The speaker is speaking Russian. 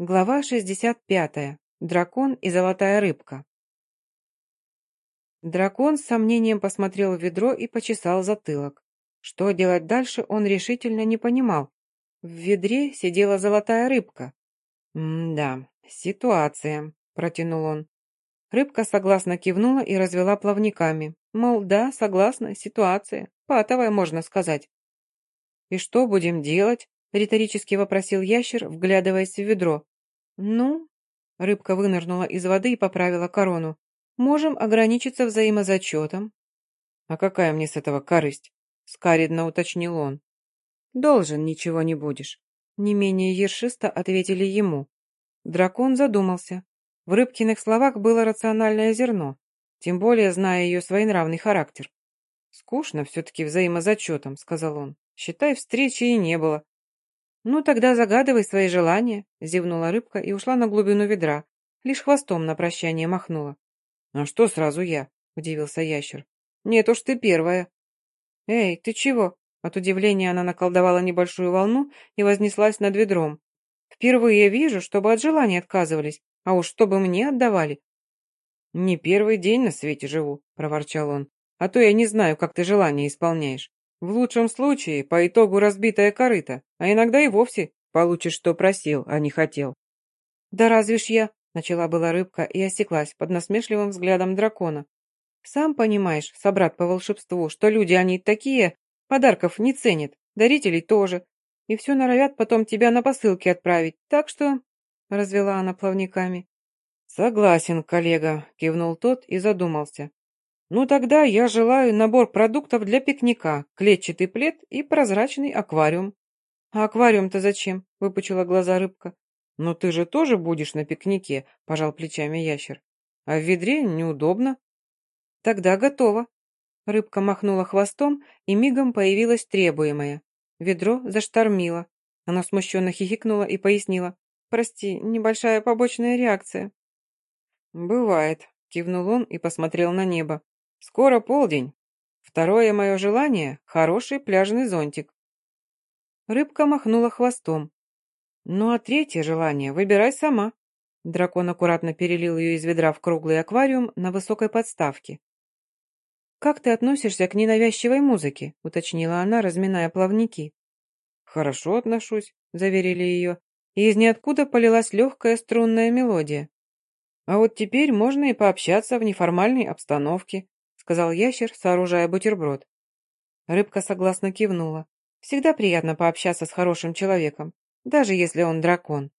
Глава 65. Дракон и золотая рыбка. Дракон с сомнением посмотрел в ведро и почесал затылок. Что делать дальше, он решительно не понимал. В ведре сидела золотая рыбка. «М-да, ситуация», — протянул он. Рыбка согласно кивнула и развела плавниками. Мол, да, согласна, ситуация. Патовая, можно сказать. «И что будем делать?» Риторически вопросил ящер, вглядываясь в ведро. «Ну?» — рыбка вынырнула из воды и поправила корону. «Можем ограничиться взаимозачетом». «А какая мне с этого корысть?» — скаридно уточнил он. «Должен ничего не будешь», — не менее ершисто ответили ему. Дракон задумался. В рыбкиных словах было рациональное зерно, тем более зная ее своенравный характер. «Скучно все-таки взаимозачетом», — сказал он. «Считай, встречи и не было. «Ну, тогда загадывай свои желания», — зевнула рыбка и ушла на глубину ведра. Лишь хвостом на прощание махнула. «А что сразу я?» — удивился ящер. «Нет уж ты первая». «Эй, ты чего?» От удивления она наколдовала небольшую волну и вознеслась над ведром. «Впервые вижу, чтобы от желаний отказывались, а уж чтобы мне отдавали». «Не первый день на свете живу», — проворчал он. «А то я не знаю, как ты желания исполняешь». В лучшем случае, по итогу разбитая корыта, а иногда и вовсе получишь, что просил, а не хотел. «Да разве ж я...» — начала была рыбка и осеклась под насмешливым взглядом дракона. «Сам понимаешь, собрат по волшебству, что люди они такие, подарков не ценят, дарителей тоже, и все норовят потом тебя на посылке отправить, так что...» — развела она плавниками. «Согласен, коллега», — кивнул тот и задумался. Ну тогда я желаю набор продуктов для пикника, клетчатый плед и прозрачный аквариум. А аквариум-то зачем? Выпучила глаза рыбка. Но ты же тоже будешь на пикнике, пожал плечами ящер. А в ведре неудобно. Тогда готово. Рыбка махнула хвостом, и мигом появилось требуемое. Ведро заштормило. Она смущенно хихикнула и пояснила. «Прости, небольшая побочная реакция». «Бывает», — кивнул он и посмотрел на небо. Скоро полдень. Второе мое желание — хороший пляжный зонтик. Рыбка махнула хвостом. Ну а третье желание выбирай сама. Дракон аккуратно перелил ее из ведра в круглый аквариум на высокой подставке. «Как ты относишься к ненавязчивой музыке?» — уточнила она, разминая плавники. «Хорошо отношусь», — заверили ее, и из ниоткуда полилась легкая струнная мелодия. «А вот теперь можно и пообщаться в неформальной обстановке сказал ящер, сооружая бутерброд. Рыбка согласно кивнула. Всегда приятно пообщаться с хорошим человеком, даже если он дракон.